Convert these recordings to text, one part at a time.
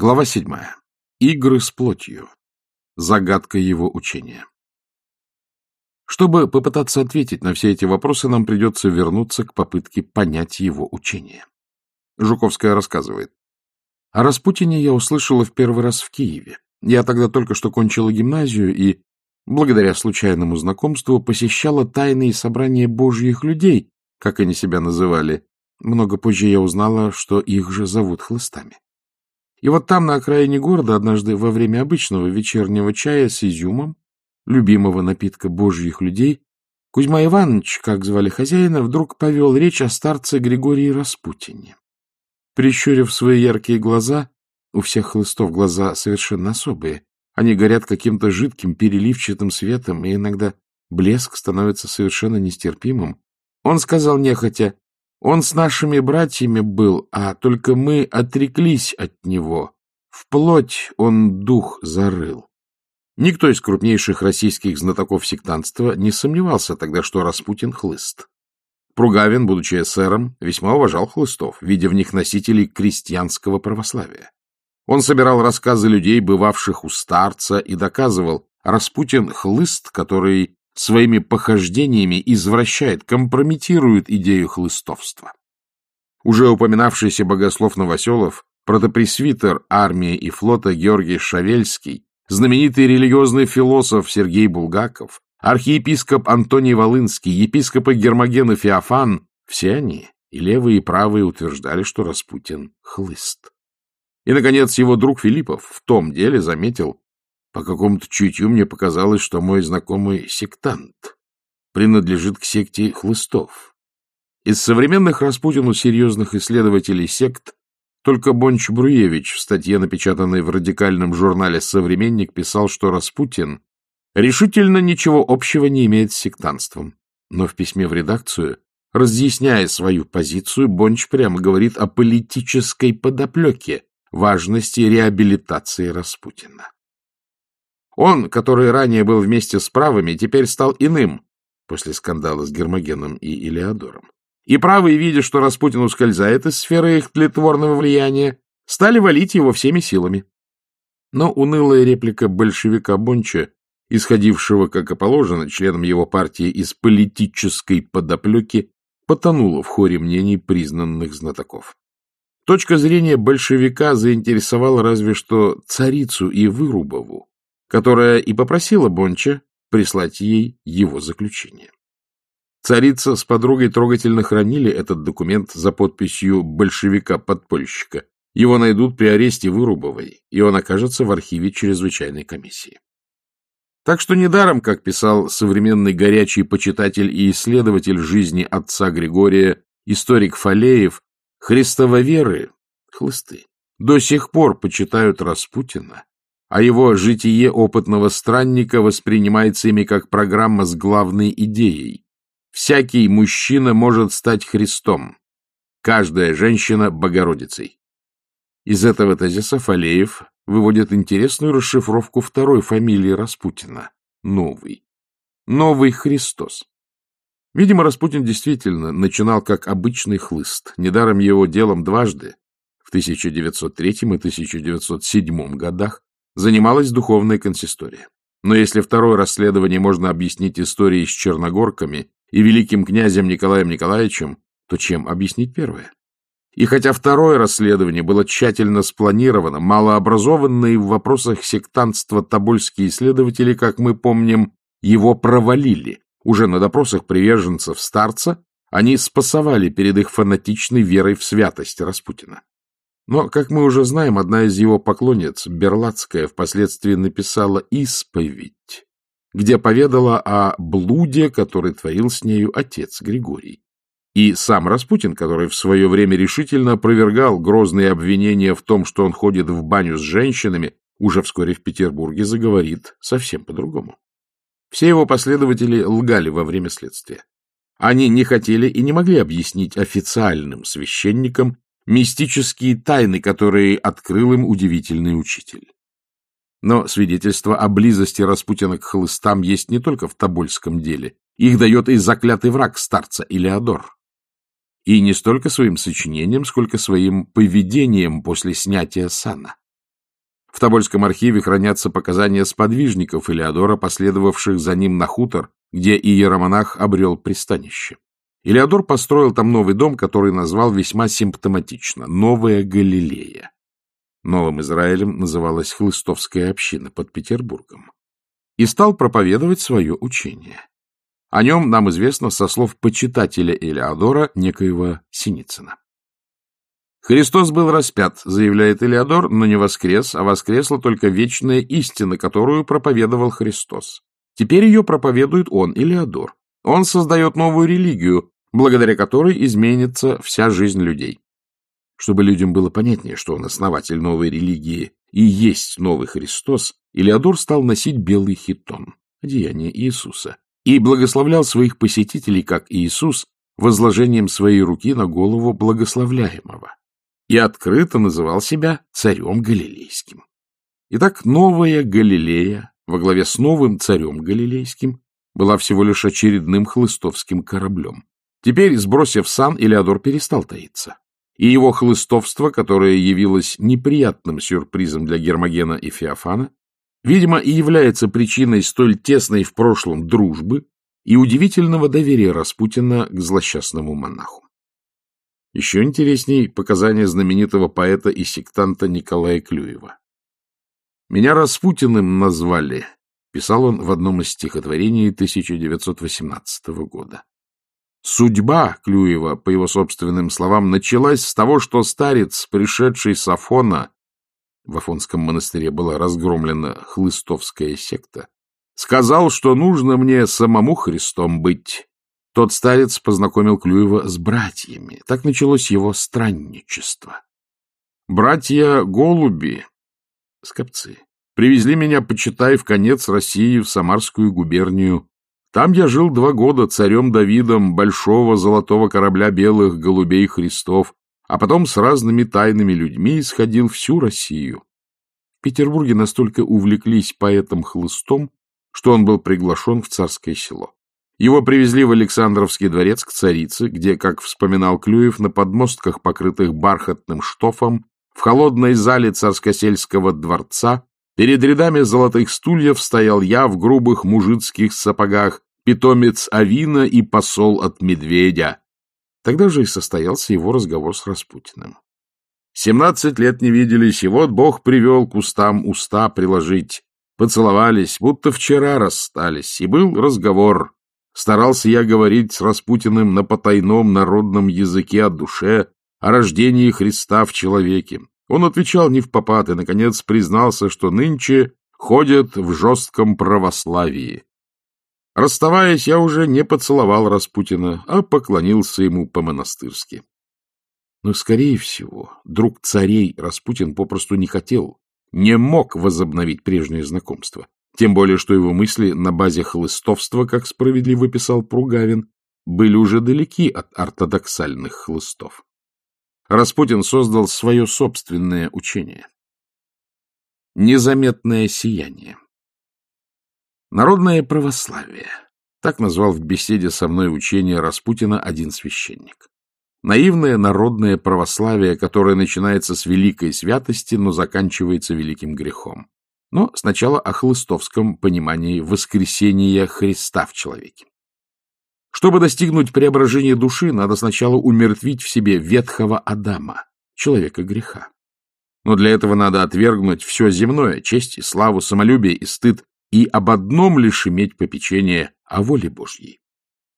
Глава седьмая. Игры с плотью. Загадка его учения. Чтобы попытаться ответить на все эти вопросы, нам придется вернуться к попытке понять его учение. Жуковская рассказывает. О Распутине я услышала в первый раз в Киеве. Я тогда только что кончила гимназию и, благодаря случайному знакомству, посещала тайные собрания божьих людей, как они себя называли. Много позже я узнала, что их же зовут хлыстами. И вот там, на окраине города, однажды во время обычного вечернего чая с изюмом, любимого напитка божьих людей, Кузьма Иванович, как звали хозяина, вдруг повел речь о старце Григории Распутине. Прищурив свои яркие глаза, у всех хлыстов глаза совершенно особые, они горят каким-то жидким переливчатым светом, и иногда блеск становится совершенно нестерпимым, он сказал нехотя, он с нашими братьями был, а только мы отреклись от него. Вплоть он дух зарыл. Никто из крупнейших российских знатоков сектантства не сомневался тогда, что Распутин — хлыст. Пругавин, будучи эсером, весьма уважал хлыстов, видя в них носителей крестьянского православия. Он собирал рассказы людей, бывавших у старца, и доказывал, Распутин — хлыст, который своими похождениями извращает, компрометирует идею хлыстовства. Уже упоминавшийся богослов Новоселов, протопресвитер армии и флота Георгий Шавельский, знаменитый религиозный философ Сергей Булгаков, архиепископ Антоний Волынский, епископы Гермоген и Феофан — все они, и левые, и правые, утверждали, что Распутин — хлыст. И, наконец, его друг Филиппов в том деле заметил, по какому-то чутью мне показалось, что мой знакомый сектант принадлежит к секте хлыстов. Из современных Распутину серьезных исследователей сект только Бонч Бруевич в статье, напечатанной в радикальном журнале «Современник», писал, что Распутин решительно ничего общего не имеет с сектантством. Но в письме в редакцию, разъясняя свою позицию, Бонч прямо говорит о политической подоплеке важности реабилитации Распутина. Он, который ранее был вместе с правыми, теперь стал иным после скандала с Гермогеном и Илеодором. И правые, видя, что Распутин ускользает из сферы их тлетворного влияния, стали валить его всеми силами. Но унылая реплика большевика Бонча, исходившего, как и положено, членам его партии из политической подоплеки, потонула в хоре мнений признанных знатоков. Точка зрения большевика заинтересовала разве что царицу и Вырубову, которая и попросила Бонча прислать ей его заключение. Царица с подругой трогательно хранили этот документ за подписью большевика-подпольщика. Его найдут при аресте Вырубовой, и он окажется в архиве чрезвычайной комиссии. Так что недаром, как писал современный горячий почитатель и исследователь жизни отца Григория, историк Фалеев, христововеры, хлысты, до сих пор почитают Распутина а его житие опытного странника воспринимается ими как программа с главной идеей. Всякий мужчина может стать Христом, каждая женщина — Богородицей. Из этого тезиса Фалеев выводит интересную расшифровку второй фамилии Распутина — Новый. Новый Христос. Видимо, Распутин действительно начинал как обычный хлыст. Недаром его делом дважды, в 1903 и 1907 годах, занималась духовная консистория. Но если второе расследование можно объяснить историей с черногорками и великим князем Николаем Николаевичем, то чем объяснить первое? И хотя второе расследование было тщательно спланировано, малообразованные в вопросах сектантства тобольские исследователи, как мы помним, его провалили. Уже на допросах приверженцев старца они спасовали перед их фанатичной верой в святость Распутина. Но, как мы уже знаем, одна из его поклонниц, Берлацкая, впоследствии написала «Исповедь», где поведала о блуде, который творил с нею отец Григорий. И сам Распутин, который в свое время решительно опровергал грозные обвинения в том, что он ходит в баню с женщинами, уже вскоре в Петербурге заговорит совсем по-другому. Все его последователи лгали во время следствия. Они не хотели и не могли объяснить официальным священникам мистические тайны, которые открыл им удивительный учитель. Но свидетельство о близости Распутина к хлыстам есть не только в Тобольском деле. Их дает и заклятый враг старца Илеодор. И не столько своим сочинением, сколько своим поведением после снятия сана. В Тобольском архиве хранятся показания сподвижников Илеодора, последовавших за ним на хутор, где иеромонах обрел пристанище. Илеодор построил там новый дом, который назвал весьма симптоматично — Новая Галилея. Новым Израилем называлась Хлыстовская община под Петербургом. И стал проповедовать свое учение. О нем нам известно со слов почитателя Элеодора, некоего Синицына. Христос был распят, заявляет Элеодор, но не воскрес, а воскресла только вечная истина, которую проповедовал Христос. Теперь ее проповедует он, Элеодор. Он создает новую религию, благодаря которой изменится вся жизнь людей. Чтобы людям было понятнее, что он основатель новой религии и есть новый Христос, Илеодор стал носить белый хитон, одеяние Иисуса, и благословлял своих посетителей, как Иисус, возложением своей руки на голову благословляемого, и открыто называл себя царем Галилейским. Итак, новая Галилея во главе с новым царем Галилейским была всего лишь очередным хлыстовским кораблем. Теперь, сбросив сан, Илеодор перестал таиться. И его хлыстовство, которое явилось неприятным сюрпризом для Гермогена и Феофана, видимо, и является причиной столь тесной в прошлом дружбы и удивительного доверия Распутина к злосчастному монаху. Еще интересней показания знаменитого поэта и сектанта Николая Клюева. «Меня Распутиным назвали», — писал он в одном из стихотворений 1918 года. Судьба Клюева, по его собственным словам, началась с того, что старец, пришедший с Афона, в Афонском монастыре была разгромлена хлыстовская секта, сказал, что нужно мне самому Христом быть. Тот старец познакомил Клюева с братьями. Так началось его странничество. Братья Голуби, скопцы, привезли меня, почитай, в конец России, в Самарскую губернию. Там я жил два года царем Давидом большого золотого корабля белых голубей Христов, а потом с разными тайными людьми исходил всю Россию. В Петербурге настолько увлеклись поэтом-хлыстом, что он был приглашен в царское село. Его привезли в Александровский дворец к царице, где, как вспоминал Клюев, на подмостках, покрытых бархатным штофом, в холодной зале царскосельского дворца, перед рядами золотых стульев стоял я в грубых мужицких сапогах, питомец Авина и посол от медведя. Тогда же и состоялся его разговор с Распутиным. Семнадцать лет не виделись, и вот Бог привел к устам уста приложить. Поцеловались, будто вчера расстались, и был разговор. Старался я говорить с Распутиным на потайном народном языке о душе, о рождении Христа в человеке. Он отвечал не в попад и, наконец, признался, что нынче ходят в жестком православии. Расставаясь, я уже не поцеловал Распутина, а поклонился ему по-монастырски. Но, скорее всего, друг царей Распутин попросту не хотел, не мог возобновить прежнее знакомство. Тем более, что его мысли на базе хлыстовства, как справедливо писал Пругавин, были уже далеки от ортодоксальных хлыстов. Распутин создал свое собственное учение. Незаметное сияние. Народное православие. Так назвал в беседе со мной учение Распутина один священник. Наивное народное православие, которое начинается с великой святости, но заканчивается великим грехом. Но сначала о хлыстовском понимании воскресения Христа в человеке. Чтобы достигнуть преображения души, надо сначала умертвить в себе ветхого Адама, человека греха. Но для этого надо отвергнуть все земное, честь и славу, самолюбие и стыд, и об одном лишь иметь попечение о воле Божьей.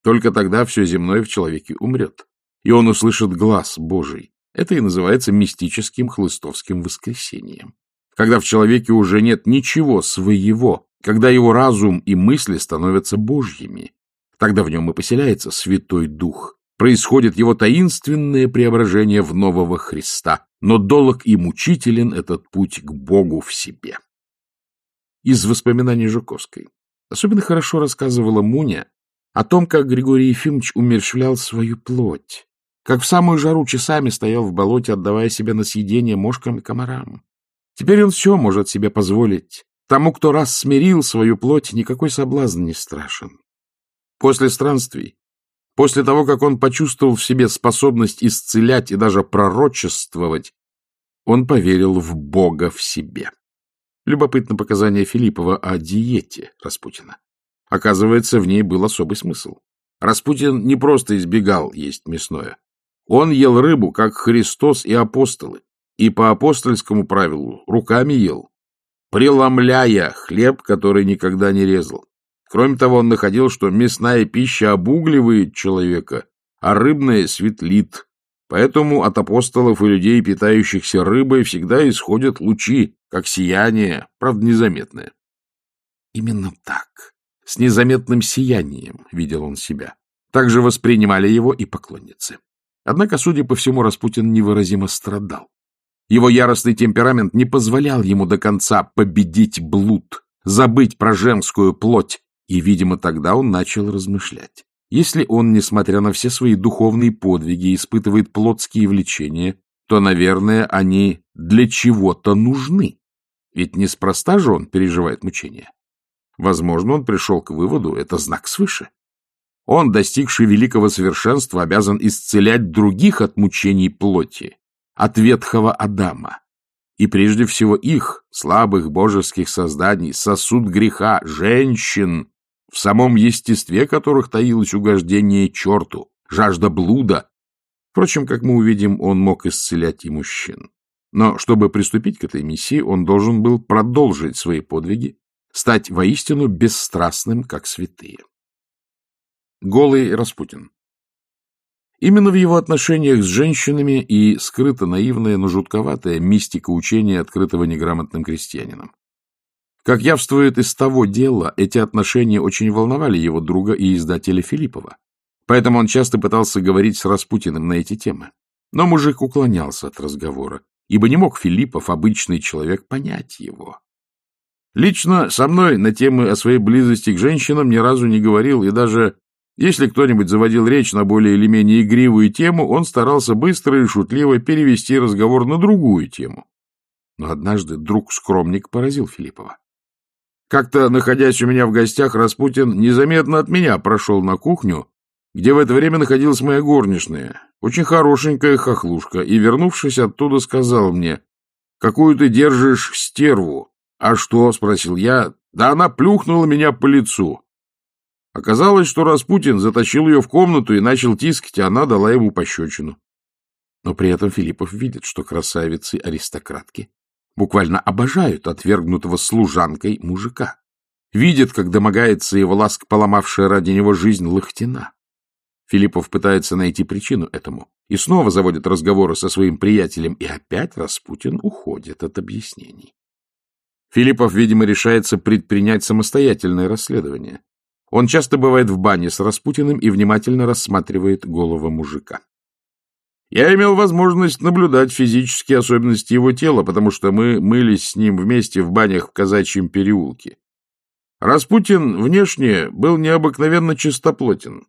Только тогда все земное в человеке умрет, и он услышит глаз Божий. Это и называется мистическим хлыстовским воскресением. Когда в человеке уже нет ничего своего, когда его разум и мысли становятся Божьими, тогда в нем и поселяется Святой Дух, происходит его таинственное преображение в нового Христа, но долг и мучителен этот путь к Богу в себе из воспоминаний Жуковской. Особенно хорошо рассказывала Муня о том, как Григорий Ефимович умерщвлял свою плоть, как в самую жару часами стоял в болоте, отдавая себя на съедение мошкам и комарам. Теперь он все может себе позволить. Тому, кто раз смирил свою плоть, никакой соблазн не страшен. После странствий, после того, как он почувствовал в себе способность исцелять и даже пророчествовать, он поверил в Бога в себе. Любопытно показание Филиппова о диете Распутина. Оказывается, в ней был особый смысл. Распутин не просто избегал есть мясное. Он ел рыбу, как Христос и апостолы, и по апостольскому правилу руками ел, преломляя хлеб, который никогда не резал. Кроме того, он находил, что мясная пища обугливает человека, а рыбная светлит. Поэтому от апостолов и людей, питающихся рыбой, всегда исходят лучи, как сияние, правда, незаметное. Именно так, с незаметным сиянием, видел он себя. Также воспринимали его и поклонницы. Однако, судя по всему, Распутин невыразимо страдал. Его яростный темперамент не позволял ему до конца победить блуд, забыть про женскую плоть, и, видимо, тогда он начал размышлять. Если он, несмотря на все свои духовные подвиги, испытывает плотские влечения, то, наверное, они для чего-то нужны. Ведь неспроста же он переживает мучения. Возможно, он пришел к выводу, это знак свыше. Он, достигший великого совершенства, обязан исцелять других от мучений плоти, от ветхого Адама. И прежде всего их, слабых божеских созданий, сосуд греха, женщин, в самом естестве которых таилось угождение черту, жажда блуда. Впрочем, как мы увидим, он мог исцелять и мужчин. Но чтобы приступить к этой миссии, он должен был продолжить свои подвиги, стать воистину бесстрастным, как святые. Голый Распутин Именно в его отношениях с женщинами и скрыто наивная, но жутковатая мистика учения, открытого неграмотным крестьянином. Как явствует из того дела, эти отношения очень волновали его друга и издателя Филиппова. Поэтому он часто пытался говорить с Распутиным на эти темы. Но мужик уклонялся от разговора, ибо не мог Филиппов, обычный человек, понять его. Лично со мной на темы о своей близости к женщинам ни разу не говорил, и даже если кто-нибудь заводил речь на более или менее игривую тему, он старался быстро и шутливо перевести разговор на другую тему. Но однажды друг-скромник поразил Филиппова. Как-то, находясь у меня в гостях, Распутин незаметно от меня прошел на кухню, где в это время находилась моя горничная, очень хорошенькая хохлушка, и, вернувшись оттуда, сказал мне, «Какую ты держишь стерву?» «А что?» — спросил я. «Да она плюхнула меня по лицу». Оказалось, что Распутин затащил ее в комнату и начал тискать, а она дала ему пощечину. Но при этом Филиппов видит, что красавицы-аристократки буквально обожают отвергнутого служанкой мужика. Видит, как домогается его ласк, поломавшая ради него жизнь Лохтина. Филиппов пытается найти причину этому и снова заводит разговоры со своим приятелем, и опять Распутин уходит от объяснений. Филиппов, видимо, решается предпринять самостоятельное расследование. Он часто бывает в бане с Распутиным и внимательно рассматривает голого мужика. Я имел возможность наблюдать физические особенности его тела, потому что мы мылись с ним вместе в банях в Казачьем переулке. Распутин внешне был необыкновенно чистоплотен.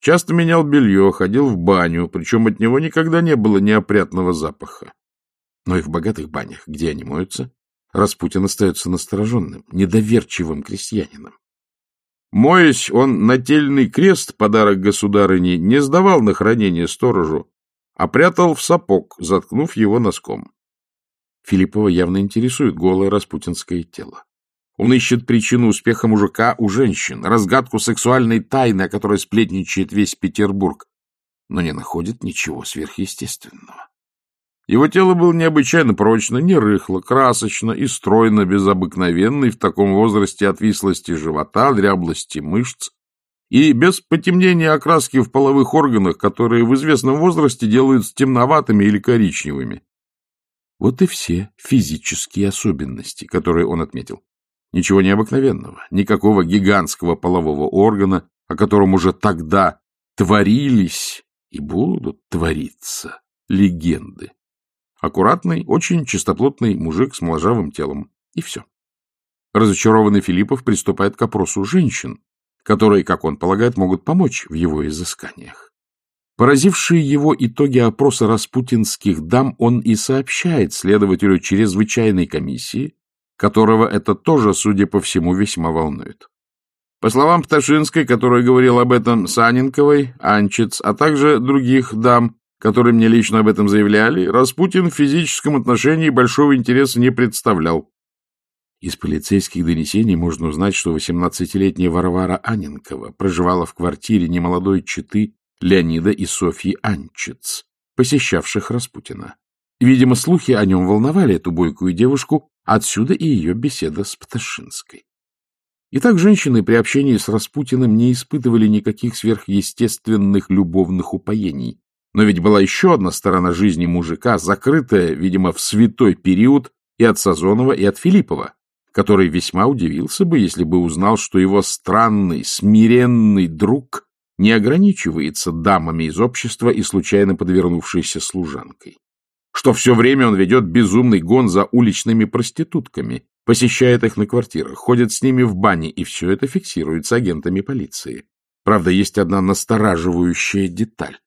Часто менял белье, ходил в баню, причем от него никогда не было неопрятного запаха. Но и в богатых банях, где они моются, Распутин остается настороженным, недоверчивым крестьянином. Моясь, он нательный крест, подарок государыне, не сдавал на хранение сторожу, а прятал в сапог, заткнув его носком. Филиппова явно интересует голое распутинское тело. Он ищет причину успеха мужика у женщин, разгадку сексуальной тайны, о которой сплетничает весь Петербург, но не находит ничего сверхъестественного. Его тело было необычайно прочно, не рыхло, красочно и стройно, без обыкновенной в таком возрасте отвислости живота, дряблости мышц, и без потемнения окраски в половых органах, которые в известном возрасте делают темноватыми или коричневыми. Вот и все физические особенности, которые он отметил. Ничего необыкновенного, никакого гигантского полового органа, о котором уже тогда творились и будут твориться легенды. Аккуратный, очень чистоплотный мужик с моложавым телом. И все. Разочарованный Филиппов приступает к опросу женщин, которые, как он полагает, могут помочь в его изысканиях. Поразившие его итоги опроса распутинских дам он и сообщает следователю чрезвычайной комиссии, которого это тоже, судя по всему, весьма волнует. По словам Пташинской, которая говорила об этом Саненковой, Анчиц, а также других дам, которые мне лично об этом заявляли, Распутин в физическом отношении большого интереса не представлял. Из полицейских донесений можно узнать, что 18-летняя Варвара Аненкова проживала в квартире немолодой четы Леонида и Софьи Анчиц, посещавших Распутина. Видимо, слухи о нем волновали эту бойкую девушку, отсюда и ее беседа с Пташинской. Итак, женщины при общении с Распутиным не испытывали никаких сверхъестественных любовных упоений. Но ведь была еще одна сторона жизни мужика, закрытая, видимо, в святой период и от Сазонова, и от Филиппова, который весьма удивился бы, если бы узнал, что его странный, смиренный друг не ограничивается дамами из общества и случайно подвернувшейся служанкой что все время он ведет безумный гон за уличными проститутками, посещает их на квартирах, ходит с ними в бане, и все это фиксируется агентами полиции. Правда, есть одна настораживающая деталь.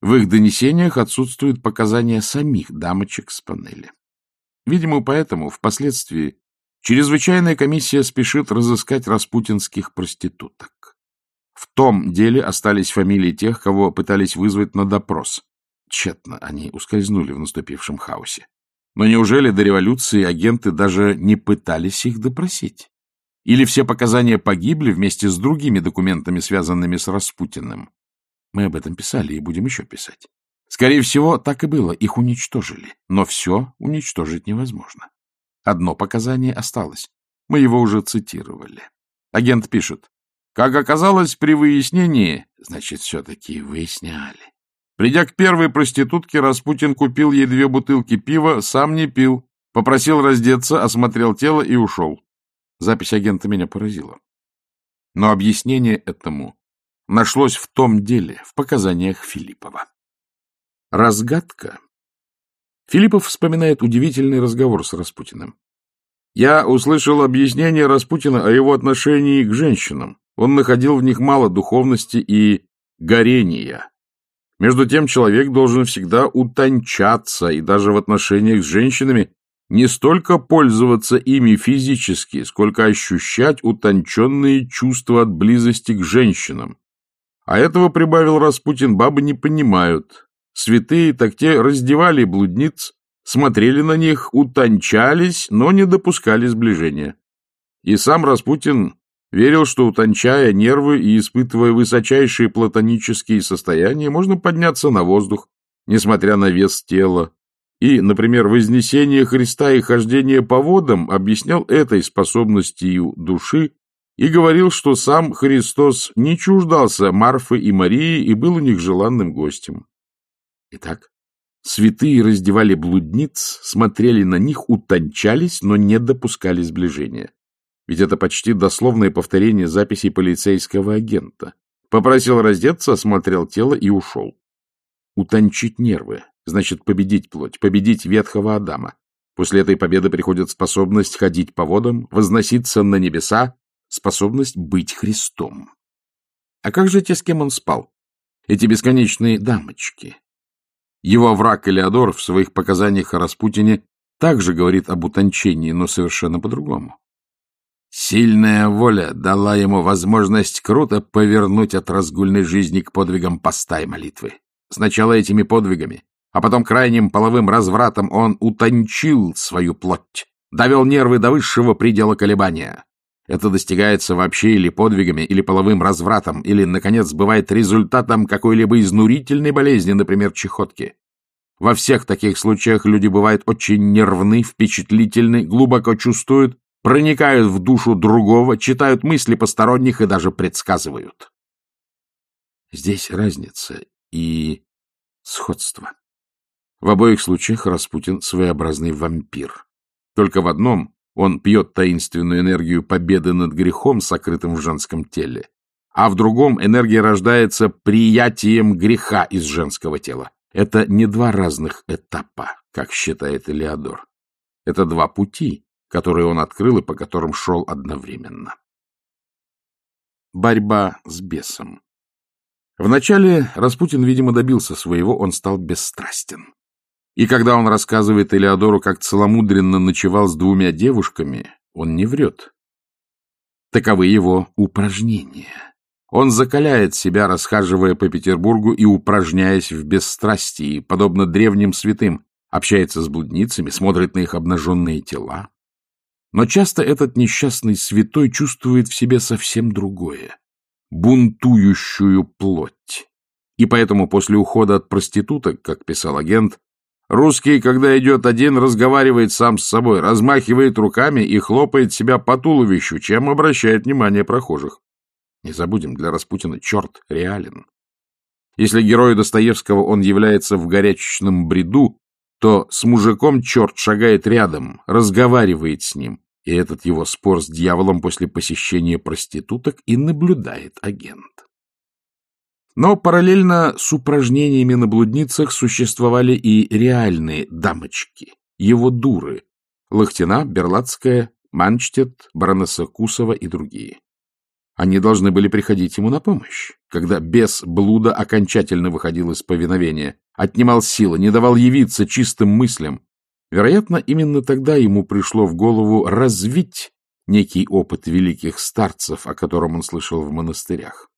В их донесениях отсутствуют показания самих дамочек с панели. Видимо, поэтому впоследствии чрезвычайная комиссия спешит разыскать распутинских проституток. В том деле остались фамилии тех, кого пытались вызвать на допрос. Тщетно они ускользнули в наступившем хаосе. Но неужели до революции агенты даже не пытались их допросить? Или все показания погибли вместе с другими документами, связанными с Распутиным? Мы об этом писали и будем еще писать. Скорее всего, так и было, их уничтожили. Но все уничтожить невозможно. Одно показание осталось. Мы его уже цитировали. Агент пишет. Как оказалось при выяснении, значит, все-таки выясняли. Придя к первой проститутке, Распутин купил ей две бутылки пива, сам не пил, попросил раздеться, осмотрел тело и ушел. Запись агента меня поразила. Но объяснение этому нашлось в том деле, в показаниях Филиппова. Разгадка. Филиппов вспоминает удивительный разговор с Распутиным. Я услышал объяснение Распутина о его отношении к женщинам. Он находил в них мало духовности и горения. Между тем человек должен всегда утончаться и даже в отношениях с женщинами не столько пользоваться ими физически, сколько ощущать утонченные чувства от близости к женщинам. А этого, прибавил Распутин, бабы не понимают. Святые так те раздевали блудниц, смотрели на них, утончались, но не допускали сближения. И сам Распутин Верил, что, утончая нервы и испытывая высочайшие платонические состояния, можно подняться на воздух, несмотря на вес тела. И, например, вознесение Христа и хождение по водам объяснял этой способностью души и говорил, что сам Христос не чуждался Марфы и Марии и был у них желанным гостем. Итак, святые раздевали блудниц, смотрели на них, утончались, но не допускали сближения ведь это почти дословное повторение записей полицейского агента. Попросил раздеться, осмотрел тело и ушел. Утончить нервы, значит победить плоть, победить ветхого Адама. После этой победы приходит способность ходить по водам, возноситься на небеса, способность быть Христом. А как же те, с кем он спал? Эти бесконечные дамочки. Его враг Элеодор в своих показаниях о Распутине также говорит об утончении, но совершенно по-другому. Сильная воля дала ему возможность круто повернуть от разгульной жизни к подвигам поста и молитвы. Сначала этими подвигами, а потом крайним половым развратом он утончил свою плоть, довел нервы до высшего предела колебания. Это достигается вообще или подвигами, или половым развратом, или, наконец, бывает результатом какой-либо изнурительной болезни, например, чехотки. Во всех таких случаях люди бывают очень нервны, впечатлительны, глубоко чувствуют проникают в душу другого, читают мысли посторонних и даже предсказывают. Здесь разница и сходство. В обоих случаях Распутин своеобразный вампир. Только в одном он пьет таинственную энергию победы над грехом, сокрытым в женском теле, а в другом энергия рождается приятием греха из женского тела. Это не два разных этапа, как считает Элеодор. Это два пути, которые он открыл и по которым шел одновременно. Борьба с бесом. Вначале Распутин, видимо, добился своего, он стал бесстрастен. И когда он рассказывает Элеодору, как целомудренно ночевал с двумя девушками, он не врет. Таковы его упражнения. Он закаляет себя, расхаживая по Петербургу и упражняясь в бесстрастии, подобно древним святым, общается с блудницами, смотрит на их обнаженные тела, Но часто этот несчастный святой чувствует в себе совсем другое — бунтующую плоть. И поэтому после ухода от проституток, как писал агент, русский, когда идет один, разговаривает сам с собой, размахивает руками и хлопает себя по туловищу, чем обращает внимание прохожих. Не забудем, для Распутина черт реален. Если герою Достоевского он является в горячечном бреду, то с мужиком черт шагает рядом, разговаривает с ним, и этот его спор с дьяволом после посещения проституток и наблюдает агент. Но параллельно с упражнениями на блудницах существовали и реальные дамочки, его дуры, Лохтина, Берлацкая, Манчтет, баронесса Кусова и другие. Они должны были приходить ему на помощь, когда бес блуда окончательно выходил из повиновения, отнимал силы, не давал явиться чистым мыслям. Вероятно, именно тогда ему пришло в голову развить некий опыт великих старцев, о котором он слышал в монастырях.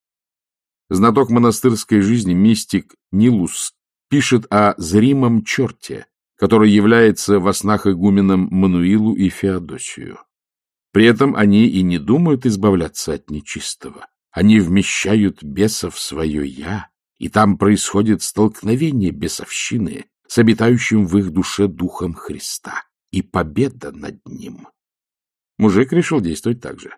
Знаток монастырской жизни, мистик Нилус, пишет о зримом черте, который является во снах игуменам Мануилу и Феодосию. При этом они и не думают избавляться от нечистого. Они вмещают беса в свое «я», и там происходит столкновение бесовщины с обитающим в их душе духом Христа и победа над ним. Мужик решил действовать так же.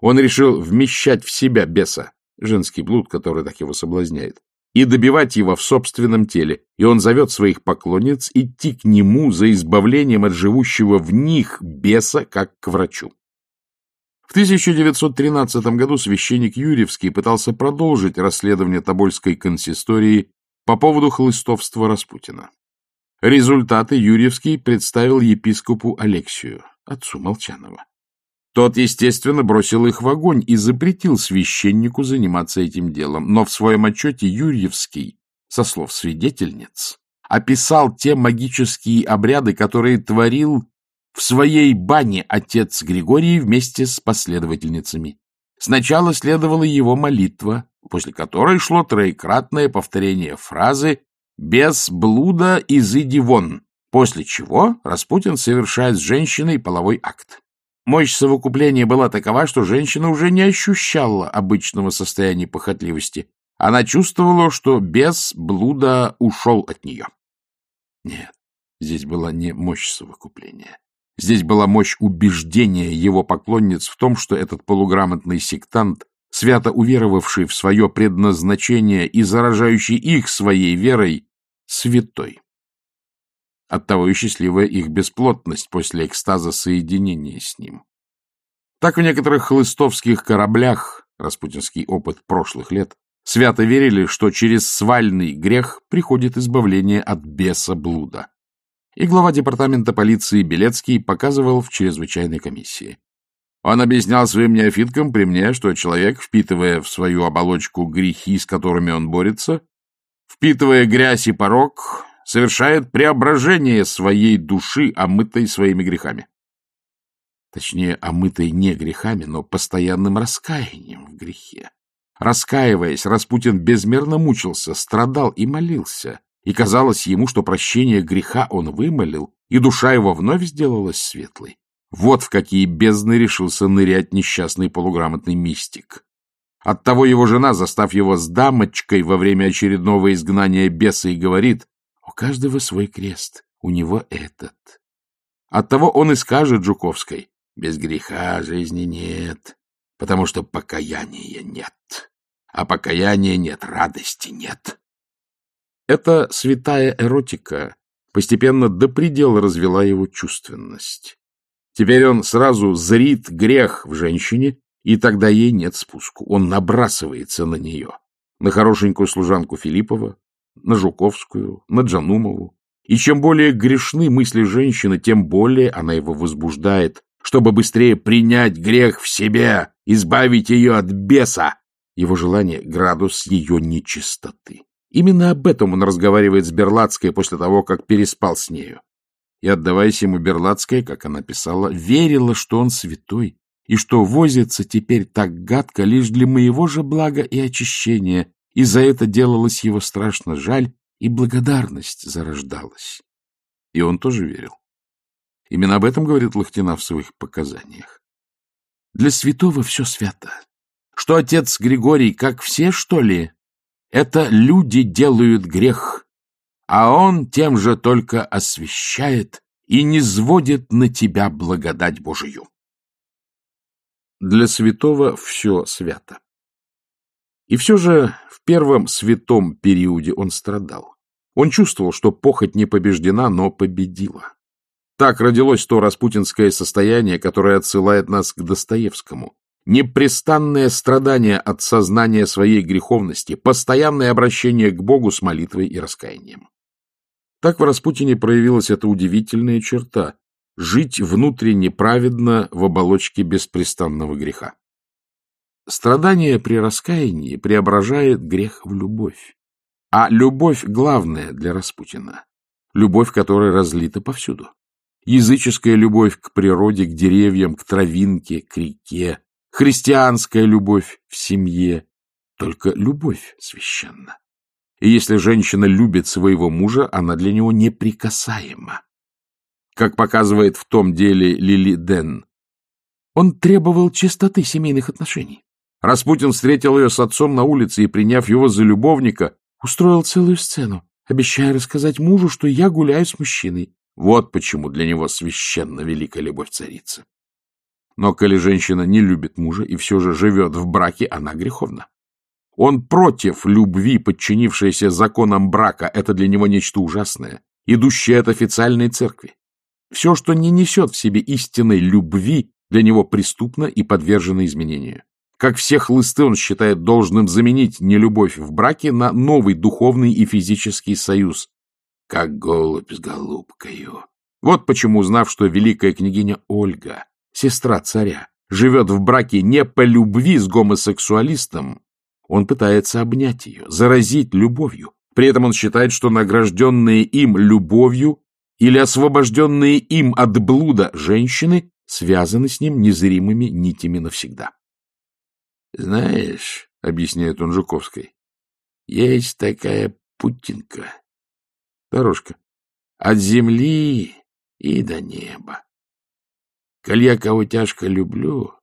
Он решил вмещать в себя беса, женский блуд, который так его соблазняет, и добивать его в собственном теле, и он зовет своих поклонниц идти к нему за избавлением от живущего в них беса, как к врачу. В 1913 году священник Юрьевский пытался продолжить расследование Тобольской консистории по поводу хлыстовства Распутина. Результаты Юрьевский представил епископу Алексию, отцу Молчанова. Тот, естественно, бросил их в огонь и запретил священнику заниматься этим делом, но в своем отчете Юрьевский, со слов свидетельниц, описал те магические обряды, которые творил в своей бане отец Григорий вместе с последовательницами. Сначала следовала его молитва, после которой шло троекратное повторение фразы «без блуда изыди вон», после чего Распутин совершает с женщиной половой акт. Мощь совокупления была такова, что женщина уже не ощущала обычного состояния похотливости. Она чувствовала, что без блуда ушел от нее. Нет, здесь была не мощь совокупления. Здесь была мощь убеждения его поклонниц в том, что этот полуграмотный сектант, свято уверовавший в свое предназначение и заражающий их своей верой, святой. Оттого и счастливая их бесплотность после экстаза соединения с ним. Так в некоторых хлыстовских кораблях, распутинский опыт прошлых лет, свято верили, что через свальный грех приходит избавление от беса блуда и глава департамента полиции Белецкий показывал в чрезвычайной комиссии. Он объяснял своим неофиткам при мне, что человек, впитывая в свою оболочку грехи, с которыми он борется, впитывая грязь и порог, совершает преображение своей души, омытой своими грехами. Точнее, омытой не грехами, но постоянным раскаянием в грехе. Раскаиваясь, Распутин безмерно мучился, страдал и молился, и казалось ему, что прощение греха он вымолил, и душа его вновь сделалась светлой. Вот в какие бездны решился нырять несчастный полуграмотный мистик. Оттого его жена, застав его с дамочкой во время очередного изгнания беса, и говорит, «У каждого свой крест, у него этот». Оттого он и скажет Жуковской, «Без греха жизни нет, потому что покаяния нет, а покаяния нет, радости нет». Эта святая эротика постепенно до предела развела его чувственность. Теперь он сразу зрит грех в женщине, и тогда ей нет спуску. Он набрасывается на нее, на хорошенькую служанку Филиппова, на Жуковскую, на Джанумову. И чем более грешны мысли женщины, тем более она его возбуждает, чтобы быстрее принять грех в себе, избавить ее от беса. Его желание — градус ее нечистоты. Именно об этом он разговаривает с Берлацкой после того, как переспал с нею. И, отдаваясь ему Берлацкая, как она писала, верила, что он святой, и что возится теперь так гадко лишь для моего же блага и очищения, и за это делалось его страшно жаль, и благодарность зарождалась. И он тоже верил. Именно об этом говорит Лохтина в своих показаниях. Для святого все свято. Что отец Григорий, как все, что ли? Это люди делают грех, а он тем же только освящает и не сводит на тебя благодать Божию. Для святого все свято. И все же в первом святом периоде он страдал. Он чувствовал, что похоть не побеждена, но победила. Так родилось то распутинское состояние, которое отсылает нас к Достоевскому. Непрестанное страдание от сознания своей греховности, постоянное обращение к Богу с молитвой и раскаянием. Так в Распутине проявилась эта удивительная черта — жить внутренне праведно в оболочке беспрестанного греха. Страдание при раскаянии преображает грех в любовь. А любовь главная для Распутина. Любовь, которая разлита повсюду. Языческая любовь к природе, к деревьям, к травинке, к реке. Христианская любовь в семье. Только любовь священна. И если женщина любит своего мужа, она для него неприкасаема. Как показывает в том деле Лили Ден, он требовал чистоты семейных отношений. Распутин встретил ее с отцом на улице и, приняв его за любовника, устроил целую сцену, обещая рассказать мужу, что я гуляю с мужчиной. Вот почему для него священна великая любовь царицы. Но коли женщина не любит мужа и все же живет в браке, она греховна. Он против любви, подчинившейся законам брака. Это для него нечто ужасное, идущее от официальной церкви. Все, что не несет в себе истинной любви, для него преступно и подвержено изменению. Как все хлысты он считает должным заменить нелюбовь в браке на новый духовный и физический союз. Как голубь с голубкою. Вот почему, узнав, что великая княгиня Ольга, сестра царя, живет в браке не по любви с гомосексуалистом, он пытается обнять ее, заразить любовью. При этом он считает, что награжденные им любовью или освобожденные им от блуда женщины связаны с ним незримыми нитями навсегда. — Знаешь, — объясняет он Жуковской, — есть такая путинка. Дорожка. От земли и до неба. Коль я кого тяжко люблю,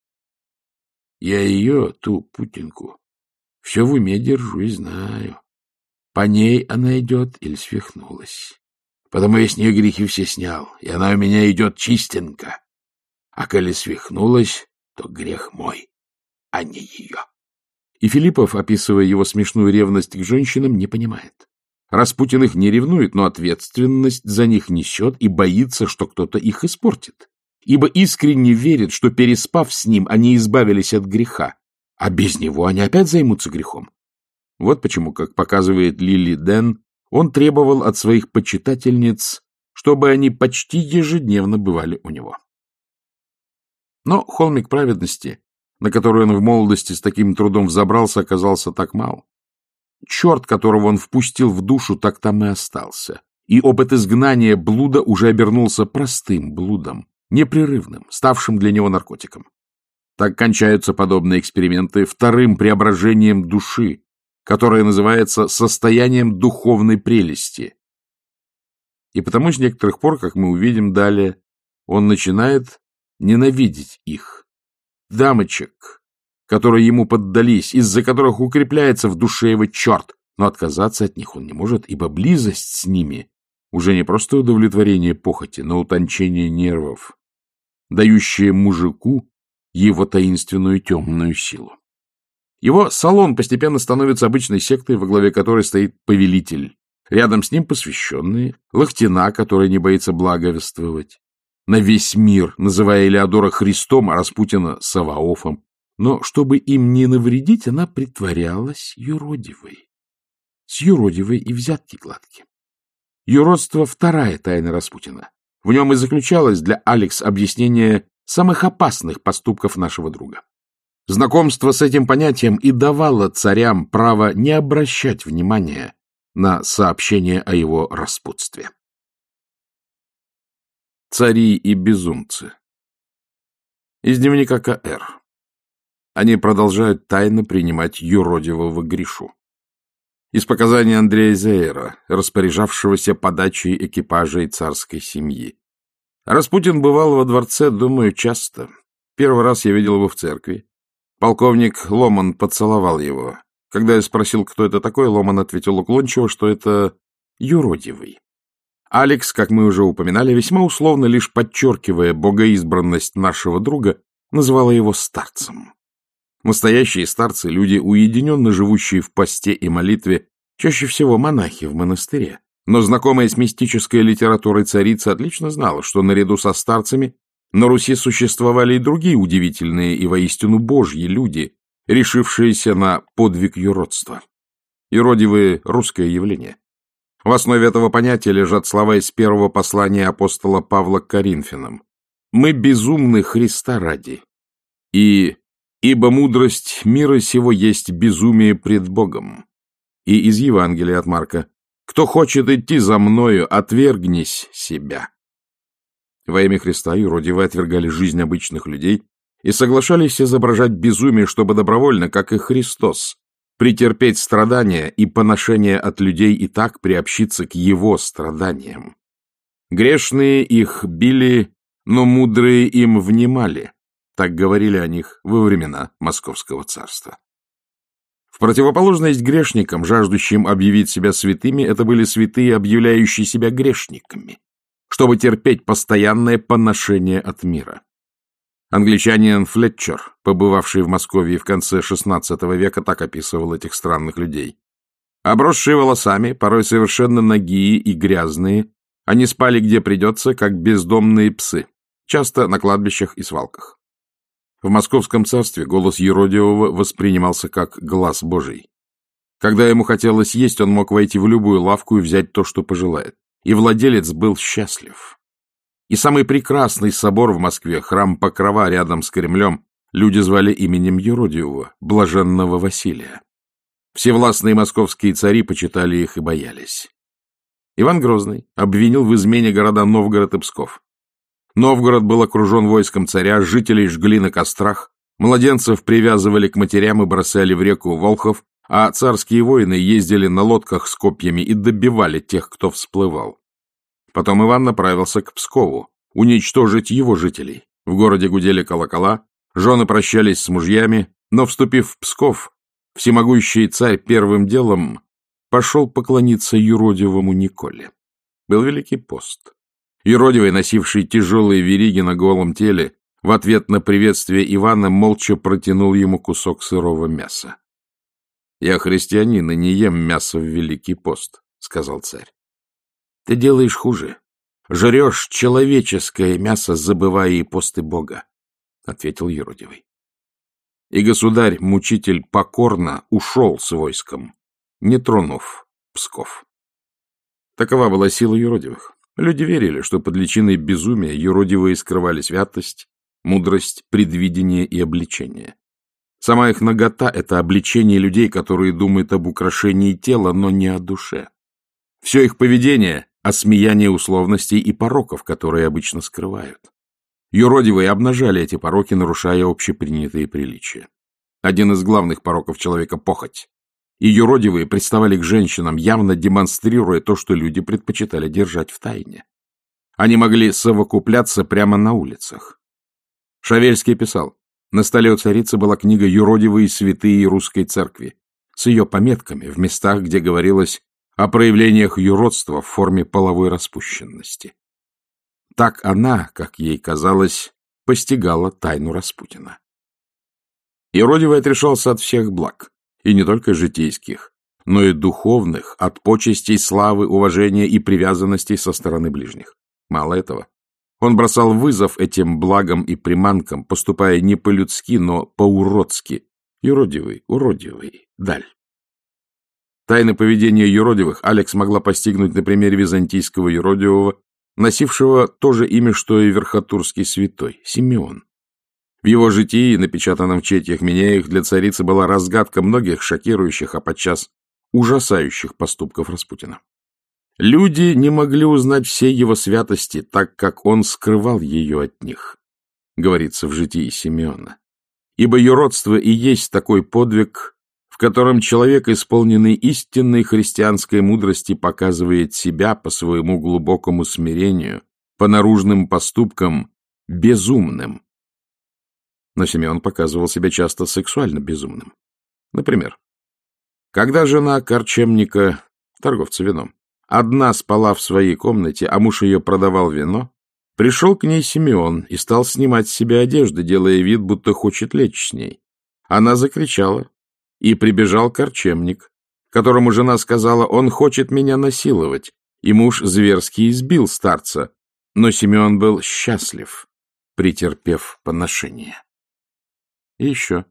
я ее, ту путинку, все в уме держу и знаю. По ней она идет или свихнулась. Потому я с нее грехи все снял, и она у меня идет чистенько. А коли свихнулась, то грех мой, а не ее. И Филиппов, описывая его смешную ревность к женщинам, не понимает. Распутин их не ревнует, но ответственность за них несет и боится, что кто-то их испортит. Ибо искренне верит, что, переспав с ним, они избавились от греха, а без него они опять займутся грехом. Вот почему, как показывает Лили Ден, он требовал от своих почитательниц, чтобы они почти ежедневно бывали у него. Но холмик праведности, на который он в молодости с таким трудом взобрался, оказался так мал. Черт, которого он впустил в душу, так там и остался. И опыт изгнания блуда уже обернулся простым блудом, непрерывным, ставшим для него наркотиком. Так кончаются подобные эксперименты вторым преображением души, которое называется состоянием духовной прелести. И потому с некоторых пор, как мы увидим далее, он начинает ненавидеть их, дамочек, которые ему поддались, из-за которых укрепляется в душе его черт, но отказаться от них он не может, ибо близость с ними уже не просто удовлетворение похоти, но утончение нервов, дающее мужику его таинственную темную силу. Его салон постепенно становится обычной сектой, во главе которой стоит повелитель. Рядом с ним посвященные, Лохтина, которая не боится благовествовать. На весь мир, называя Элеодора Христом, а Распутина — Саваофом. Но чтобы им не навредить, она притворялась юродивой. С юродивой и взятки гладки. Юродство — вторая тайна Распутина. В нем и заключалось для Алекс объяснение самых опасных поступков нашего друга. Знакомство с этим понятием и давало царям право не обращать внимания на сообщение о его распутстве. Цари и безумцы Из дневника К.Р. Они продолжают тайно принимать юродивого Гришу. Из показаний Андрея Зейра, распоряжавшегося подачей экипажей царской семьи. Распутин бывал во дворце, думаю, часто. Первый раз я видел его в церкви. Полковник Ломан поцеловал его. Когда я спросил, кто это такой, Ломан ответил уклончиво, что это юродивый. Алекс, как мы уже упоминали, весьма условно, лишь подчеркивая богоизбранность нашего друга, называла его старцем. Настоящие старцы — люди, уединенно живущие в посте и молитве, чаще всего монахи в монастыре. Но знакомая с мистической литературой царица отлично знала, что наряду со старцами на Руси существовали и другие удивительные и воистину божьи люди, решившиеся на подвиг юродства. Юродивые — русское явление. В основе этого понятия лежат слова из первого послания апостола Павла к Коринфянам. «Мы безумны Христа ради, и ибо мудрость мира сего есть безумие пред Богом». И из Евангелия от Марка «Кто хочет идти за мною, отвергнись себя». Во имя Христа юродивые отвергали жизнь обычных людей и соглашались изображать безумие, чтобы добровольно, как и Христос, претерпеть страдания и поношения от людей и так приобщиться к его страданиям. Грешные их били, но мудрые им внимали. Так говорили о них во времена Московского царства. В противоположность грешникам, жаждущим объявить себя святыми, это были святые, объявляющие себя грешниками, чтобы терпеть постоянное поношение от мира. Англичанин Флетчер, побывавший в Москве в конце XVI века, так описывал этих странных людей. Обросшие волосами, порой совершенно нагие и грязные, они спали где придется, как бездомные псы, часто на кладбищах и свалках. В московском царстве голос Еродиева воспринимался как глаз Божий. Когда ему хотелось есть, он мог войти в любую лавку и взять то, что пожелает. И владелец был счастлив. И самый прекрасный собор в Москве, храм Покрова рядом с Кремлем, люди звали именем Юродиева, блаженного Василия. Все властные московские цари почитали их и боялись. Иван Грозный обвинил в измене города Новгород и Псков. Новгород был окружен войском царя, жителей жгли на кострах, младенцев привязывали к матерям и бросали в реку Волхов, а царские воины ездили на лодках с копьями и добивали тех, кто всплывал. Потом Иван направился к Пскову, уничтожить его жителей. В городе гудели колокола, жены прощались с мужьями, но, вступив в Псков, всемогущий царь первым делом пошел поклониться юродивому Николе. Был Великий пост. Юродивый, носивший тяжелые вериги на голом теле, в ответ на приветствие Ивана молча протянул ему кусок сырого мяса. — Я христианин и не ем мясо в Великий пост, — сказал царь. Ты делаешь хуже. Жрешь человеческое мясо, забывая и посты Бога, — ответил Еродивый. И государь-мучитель покорно ушел с войском, не тронув Псков. Такова была сила юродивых. Люди верили, что под личиной безумия юродивые скрывали святость, мудрость, предвидение и обличение. Сама их нагота — это обличение людей, которые думают об украшении тела, но не о душе. Все их поведение осмеяние условностей и пороков, которые обычно скрывают. Юродивые обнажали эти пороки, нарушая общепринятые приличия. Один из главных пороков человека — похоть. И юродивые приставали к женщинам, явно демонстрируя то, что люди предпочитали держать в тайне. Они могли совокупляться прямо на улицах. Шавельский писал, на столе у царицы была книга «Юродивые святые русской церкви» с ее пометками в местах, где говорилось о проявлениях юродства в форме половой распущенности. Так она, как ей казалось, постигала тайну Распутина. Иродивый отрешался от всех благ, и не только житейских, но и духовных, от почестей, славы, уважения и привязанностей со стороны ближних. Мало этого. Он бросал вызов этим благам и приманкам, поступая не по-людски, но по-уродски. Юродивый, уродивый, даль. Тайны поведения юродивых Алекс могла постигнуть на примере византийского юродивого, носившего то же имя, что и верхотурский святой, Симеон. В его житии, напечатанном в четьях Минеях, для царицы была разгадка многих шокирующих, а подчас ужасающих поступков Распутина. Люди не могли узнать всей его святости, так как он скрывал ее от них, говорится в житии Симеона. Ибо юродство и есть такой подвиг, в котором человек, исполненный истинной христианской мудрости, показывает себя по своему глубокому смирению по наружным поступкам безумным. Но Симеон показывал себя часто сексуально безумным. Например, когда жена корчемника, торговца вином, одна спала в своей комнате, а муж ее продавал вино, пришел к ней Симеон и стал снимать с себя одежды, делая вид, будто хочет лечь с ней. Она закричала, и прибежал корчемник, которому жена сказала, он хочет меня насиловать, и муж зверски избил старца, но Симеон был счастлив, претерпев поношение. И еще.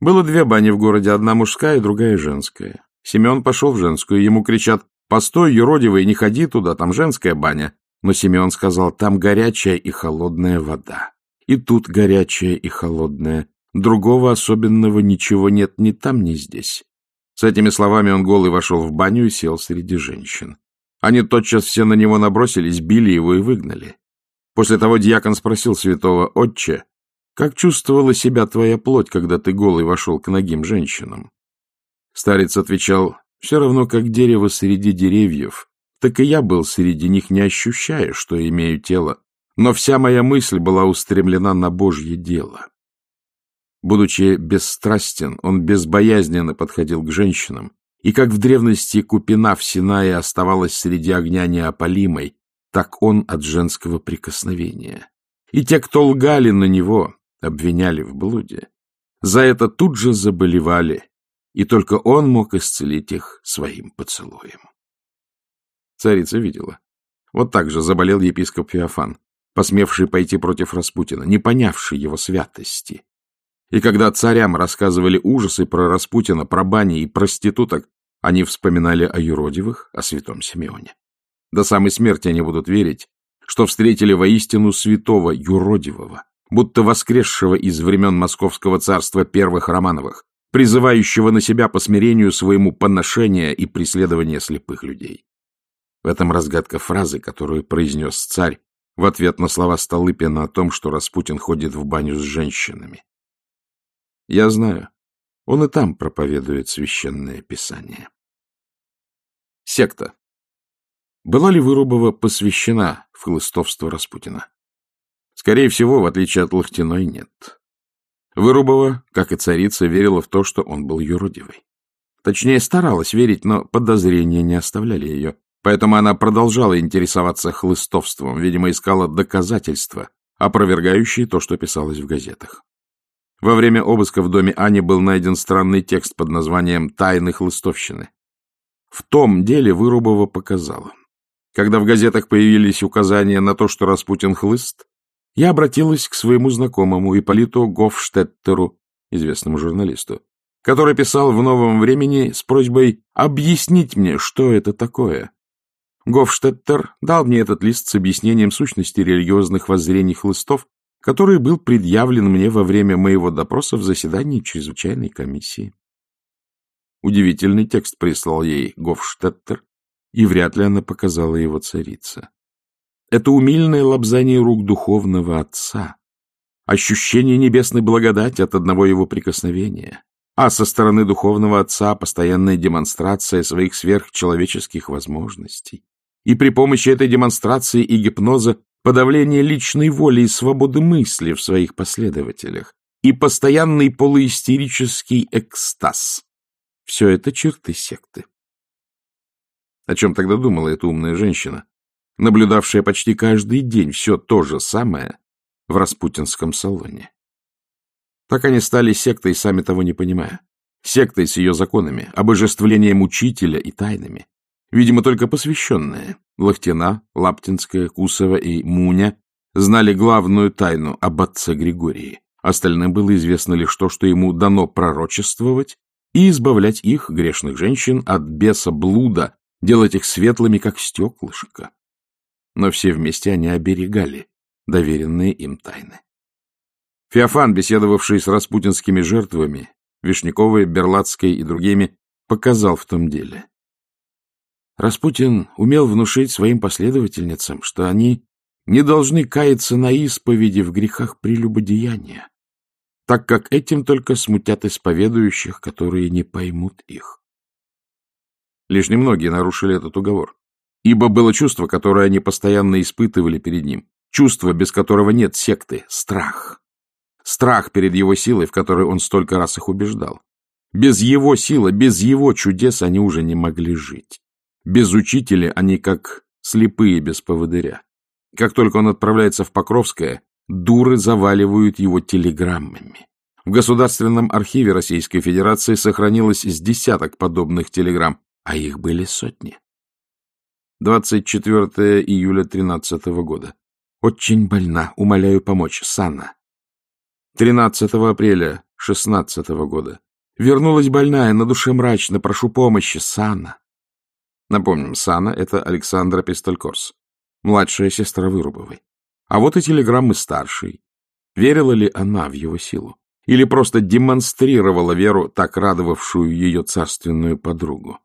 Было две бани в городе, одна мужская, другая женская. Семен пошел в женскую, ему кричат «Постой, юродивый, не ходи туда, там женская баня». Но Симеон сказал «Там горячая и холодная вода. И тут горячая и холодная. Другого особенного ничего нет ни там, ни здесь». С этими словами он голый вошел в баню и сел среди женщин. Они тотчас все на него набросились, били его и выгнали. После того дьякон спросил святого «Отче, как чувствовала себя твоя плоть, когда ты голый вошел к ногим женщинам? Старец отвечал, все равно как дерево среди деревьев, так и я был среди них, не ощущая, что имею тело, но вся моя мысль была устремлена на Божье дело. Будучи бесстрастен, он безбоязненно подходил к женщинам, и как в древности купина в Синае оставалась среди огня неопалимой, так он от женского прикосновения. И те, кто лгали на него, обвиняли в блуде. За это тут же заболевали, и только он мог исцелить их своим поцелуем. Царица видела. Вот так же заболел епископ Феофан, посмевший пойти против Распутина, не понявший его святости. И когда царям рассказывали ужасы про Распутина, про бани и проституток, они вспоминали о юродивых, о святом Симеоне. До самой смерти они будут верить, что встретили воистину святого юродивого, будто воскресшего из времен Московского царства первых Романовых, призывающего на себя по смирению своему поношения и преследования слепых людей. В этом разгадка фразы, которую произнес царь в ответ на слова Столыпина о том, что Распутин ходит в баню с женщинами. Я знаю, он и там проповедует священное писание. Секта. Была ли Вырубова посвящена в хлыстовство Распутина? Скорее всего, в отличие от Лохтиной, нет. Вырубова, как и царица, верила в то, что он был юродивый. Точнее, старалась верить, но подозрения не оставляли ее. Поэтому она продолжала интересоваться хлыстовством, видимо, искала доказательства, опровергающие то, что писалось в газетах. Во время обыска в доме Ани был найден странный текст под названием «Тайны хлыстовщины». В том деле Вырубова показала. Когда в газетах появились указания на то, что Распутин хлыст, я обратилась к своему знакомому Ипполиту Гофштеттеру, известному журналисту, который писал в «Новом времени» с просьбой объяснить мне, что это такое. Гофштеттер дал мне этот лист с объяснением сущности религиозных воззрений хлыстов, который был предъявлен мне во время моего допроса в заседании чрезвычайной комиссии. Удивительный текст прислал ей Гофштеттер, и вряд ли она показала его царица. Это умильное лобзание рук духовного отца, ощущение небесной благодати от одного его прикосновения, а со стороны духовного отца постоянная демонстрация своих сверхчеловеческих возможностей. И при помощи этой демонстрации и гипноза подавление личной воли и свободы мысли в своих последователях и постоянный полуистерический экстаз. Все это черты секты. О чем тогда думала эта умная женщина, наблюдавшая почти каждый день все то же самое в распутинском салоне. Так они стали сектой, сами того не понимая. Сектой с ее законами, обожествлением учителя и тайнами. Видимо, только посвященные Лахтина, Лаптинская, Кусова и Муня знали главную тайну об отце Григории. Остальным было известно лишь то, что ему дано пророчествовать и избавлять их, грешных женщин, от беса блуда, делать их светлыми, как стеклышко но все вместе они оберегали доверенные им тайны. Феофан, беседовавший с распутинскими жертвами, Вишняковой, Берлацкой и другими, показал в том деле. Распутин умел внушить своим последовательницам, что они не должны каяться на исповеди в грехах прелюбодеяния, так как этим только смутят исповедующих, которые не поймут их. Лишь немногие нарушили этот уговор. Ибо было чувство, которое они постоянно испытывали перед ним. Чувство, без которого нет секты — страх. Страх перед его силой, в которой он столько раз их убеждал. Без его силы, без его чудес они уже не могли жить. Без учителя они как слепые без поводыря. Как только он отправляется в Покровское, дуры заваливают его телеграммами. В Государственном архиве Российской Федерации сохранилось с десяток подобных телеграмм, а их были сотни. 24 июля 13 года. Очень больна, умоляю помочь. Санна. 13 апреля 16 года. Вернулась больная, на душе мрачно, прошу помощи. Санна. Напомним, Сана — это Александра Пистолькорс, младшая сестра Вырубовой. А вот и телеграммы старшей. Верила ли она в его силу? Или просто демонстрировала веру, так радовавшую ее царственную подругу?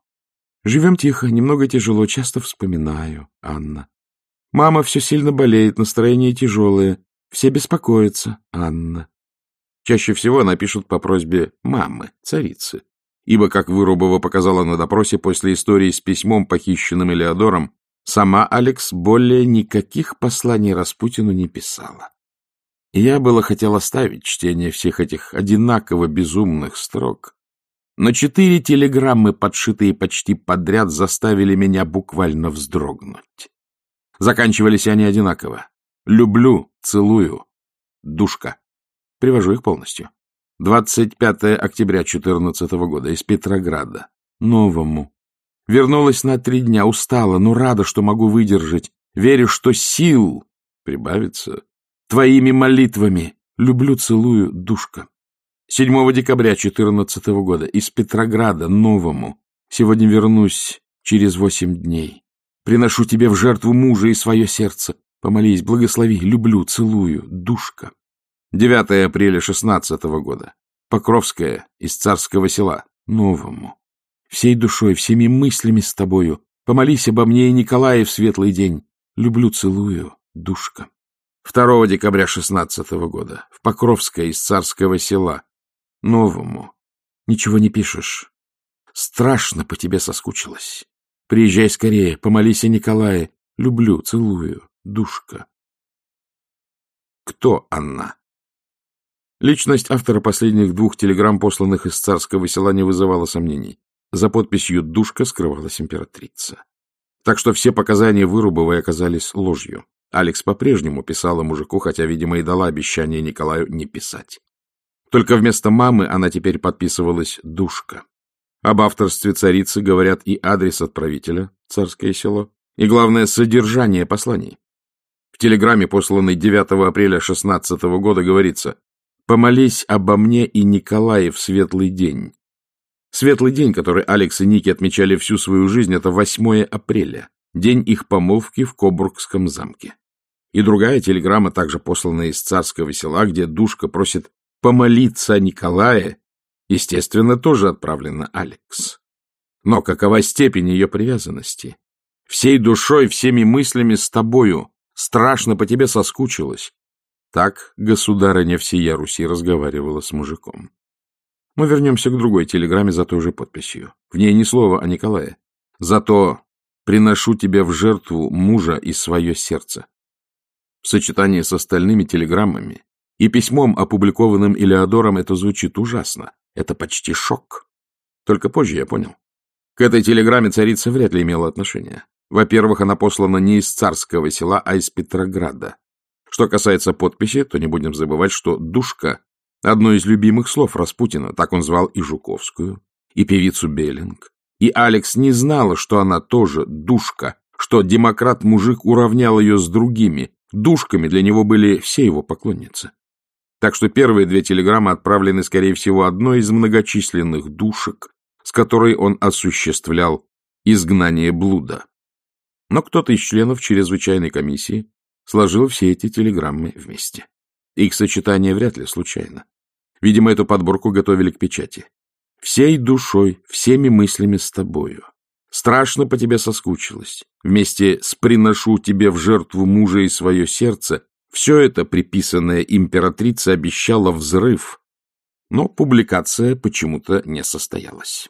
Живем тихо, немного тяжело, часто вспоминаю, Анна. Мама все сильно болеет, настроение тяжелое. Все беспокоятся, Анна. Чаще всего она пишет по просьбе мамы, царицы. Ибо, как Вырубова показала на допросе после истории с письмом, похищенным Элеодором, сама Алекс более никаких посланий Распутину не писала. я было хотел оставить чтение всех этих одинаково безумных строк, но четыре телеграммы, подшитые почти подряд, заставили меня буквально вздрогнуть. Заканчивались они одинаково. «Люблю, целую, душка». Привожу их полностью. 25 октября 14 года из Петрограда. Новому. Вернулась на три дня, устала, но рада, что могу выдержать. Верю, что сил прибавится. Твоими молитвами. Люблю, целую, душка. 7 декабря 14 года из Петрограда, новому. Сегодня вернусь через восемь дней. Приношу тебе в жертву мужа и свое сердце. Помолись, благослови, люблю, целую, душка. 9 апреля 16 года. Покровская, из царского села, новому. Всей душой, всеми мыслями с тобою. Помолись обо мне и Николае в светлый день. Люблю, целую, душка. 2 декабря 16 года. В Покровское, из царского села, новому. Ничего не пишешь. Страшно по тебе соскучилась. Приезжай скорее, помолись о Николае. Люблю, целую, душка. Кто Анна? Личность автора последних двух телеграмм, посланных из царского села, не вызывала сомнений. За подписью «Душка» скрывалась императрица. Так что все показания Вырубовой оказались ложью. Алекс по-прежнему писала мужику, хотя, видимо, и дала обещание Николаю не писать. Только вместо мамы она теперь подписывалась «Душка». Об авторстве царицы говорят и адрес отправителя, царское село, и, главное, содержание посланий. В телеграмме, посланной 9 апреля 16 года, говорится Помолись обо мне и Николае в светлый день. Светлый день, который Алекс и Ники отмечали всю свою жизнь, это 8 апреля, день их помолвки в Кобургском замке. И другая телеграмма, также посланная из царского села, где душка просит помолиться о Николае, естественно, тоже отправлена Алекс. Но какова степень ее привязанности? Всей душой, всеми мыслями с тобою. Страшно по тебе соскучилась. Так государыня всея Руси разговаривала с мужиком. Мы вернемся к другой телеграмме за той же подписью. В ней ни слова о Николае. Зато приношу тебе в жертву мужа и свое сердце. В сочетании с остальными телеграммами и письмом, опубликованным Илеодором, это звучит ужасно. Это почти шок. Только позже я понял. К этой телеграмме царица вряд ли имела отношение. Во-первых, она послана не из царского села, а из Петрограда. Что касается подписи, то не будем забывать, что «душка» — одно из любимых слов Распутина, так он звал и Жуковскую, и певицу Беллинг. И Алекс не знала, что она тоже душка, что демократ-мужик уравнял ее с другими. Душками для него были все его поклонницы. Так что первые две телеграммы отправлены, скорее всего, одной из многочисленных душек, с которой он осуществлял изгнание блуда. Но кто-то из членов чрезвычайной комиссии сложил все эти телеграммы вместе. Их сочетание вряд ли случайно. Видимо, эту подборку готовили к печати. Всей душой, всеми мыслями с тобою. Страшно по тебе соскучилась. Вместе с «приношу тебе в жертву мужа и свое сердце» все это, приписанное императрице, обещало взрыв. Но публикация почему-то не состоялась.